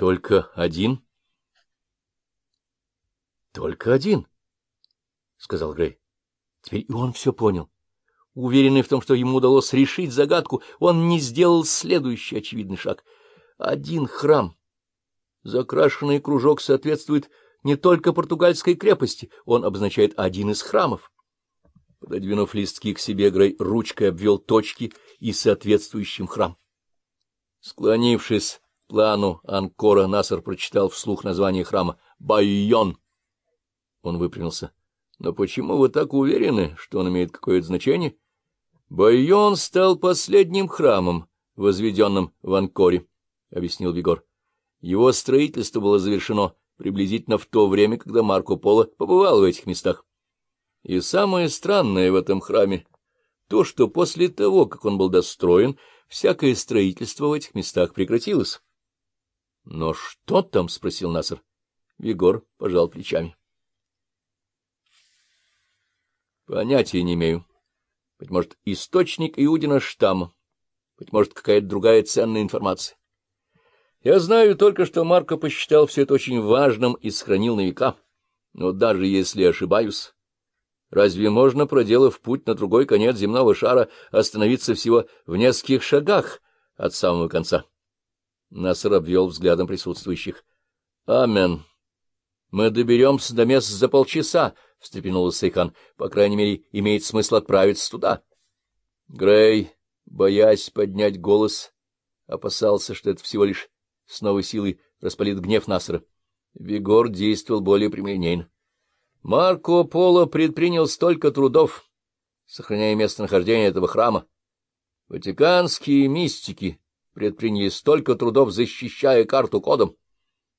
Только один? Только один, — сказал Грей. Теперь и он все понял. Уверенный в том, что ему удалось решить загадку, он не сделал следующий очевидный шаг. Один храм. Закрашенный кружок соответствует не только португальской крепости, он обозначает один из храмов. Пододвинув листки к себе, Грей ручкой обвел точки и соответствующим храм. Склонившись плану Анкора, Насар прочитал вслух название храма «Байон». Он выпрямился. — Но почему вы так уверены, что он имеет какое-то значение? Байон стал последним храмом, возведенным в Анкоре, — объяснил Вигор. Его строительство было завершено приблизительно в то время, когда Марко Поло побывал в этих местах. И самое странное в этом храме — то, что после того, как он был достроен, всякое строительство в этих местах прекратилось. — Но что там? — спросил Насар. Вигор пожал плечами. — Понятия не имею. Быть может, источник Иудина штамма, быть может, какая-то другая ценная информация. Я знаю только, что Марко посчитал все это очень важным и сохранил на века. Но даже если ошибаюсь, разве можно, проделав путь на другой конец земного шара, остановиться всего в нескольких шагах от самого конца? Насар обвел взглядом присутствующих. — Амен. Мы доберемся до места за полчаса, — встрепенулся Сейхан. — По крайней мере, имеет смысл отправиться туда. Грей, боясь поднять голос, опасался, что это всего лишь с новой силой распалит гнев Насара. Вигор действовал более прямолинейно. Марко Поло предпринял столько трудов, сохраняя местонахождение этого храма. Ватиканские мистики предприняли столько трудов, защищая карту кодом.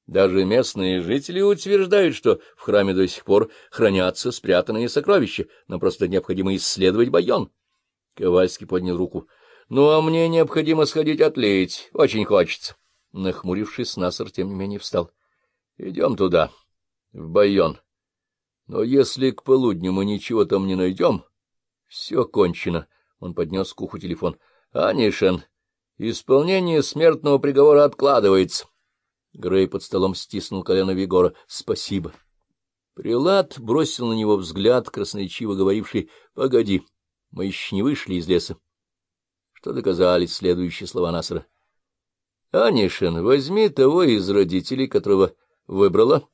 Даже местные жители утверждают, что в храме до сих пор хранятся спрятанные сокровища, но просто необходимо исследовать байон. Ковальский поднял руку. — Ну, а мне необходимо сходить отлить. Очень хочется. Нахмурившись, Насар, тем не менее, встал. — Идем туда, в Байон. Но если к полудню мы ничего там не найдем, все кончено. Он поднес к уху телефон. — Анишен, исполнение смертного приговора откладывается. Грей под столом стиснул колено Вигора. — Спасибо. Прилад бросил на него взгляд, красноречиво говоривший, — Погоди, мы еще не вышли из леса. Что доказали следующие слова Насара. Анишин, возьми того из родителей, которого выбрала.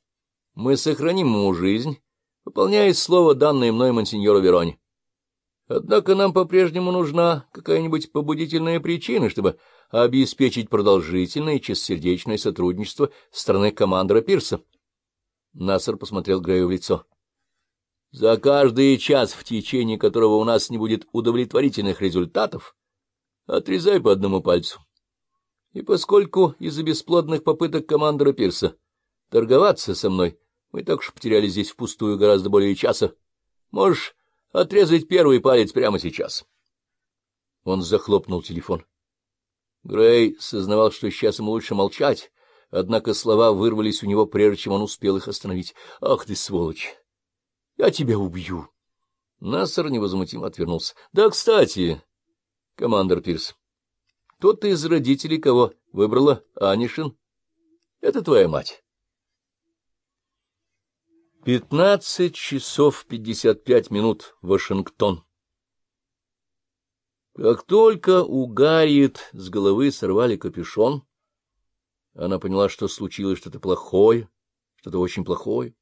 Мы сохраним ему жизнь, выполняя слово, данное мной монсеньору Вероне. Однако нам по-прежнему нужна какая-нибудь побудительная причина, чтобы обеспечить продолжительное и чистосердечное сотрудничество стороны командора Пирса. Нассер посмотрел Грею в лицо. — За каждый час, в течение которого у нас не будет удовлетворительных результатов, отрезай по одному пальцу. И поскольку из-за бесплодных попыток командора Пирса торговаться со мной, мы так уж потеряли здесь впустую гораздо более часа, можешь отрезать первый палец прямо сейчас. Он захлопнул телефон. Грей сознавал, что сейчас ему лучше молчать, однако слова вырвались у него, прежде чем он успел их остановить. — Ах ты, сволочь! Я тебя убью! Нассер невозмутимо отвернулся. — Да, кстати, командор Пирс, тот из родителей, кого выбрала Анишин, это твоя мать. Пятнадцать часов пятьдесят пять минут, Вашингтон. Как только у Гарриет с головы сорвали капюшон, она поняла, что случилось что-то плохое, что-то очень плохое.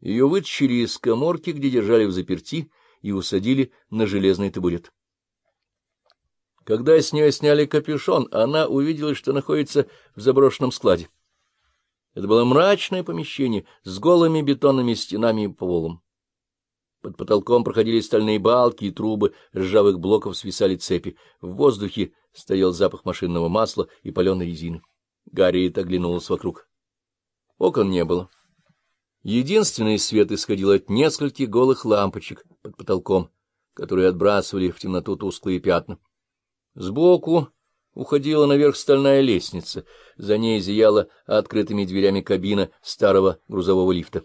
Ее вытащили из коморки, где держали в заперти, и усадили на железный табурет. Когда с нее сняли капюшон, она увидела, что находится в заброшенном складе. Это было мрачное помещение с голыми бетонными стенами и полом. Под потолком проходили стальные балки и трубы, ржавых блоков свисали цепи. В воздухе стоял запах машинного масла и паленой резины. Гарриет оглянулась вокруг. Окон не было. Единственный свет исходил от нескольких голых лампочек под потолком, которые отбрасывали в темноту тусклые пятна. Сбоку уходила наверх стальная лестница, за ней зияла открытыми дверями кабина старого грузового лифта.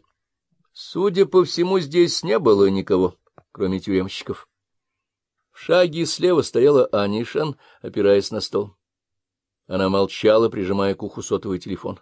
Судя по всему, здесь не было никого, кроме тюремщиков. В шаге слева стояла Анишан, опираясь на стол. Она молчала, прижимая к уху сотовый телефон.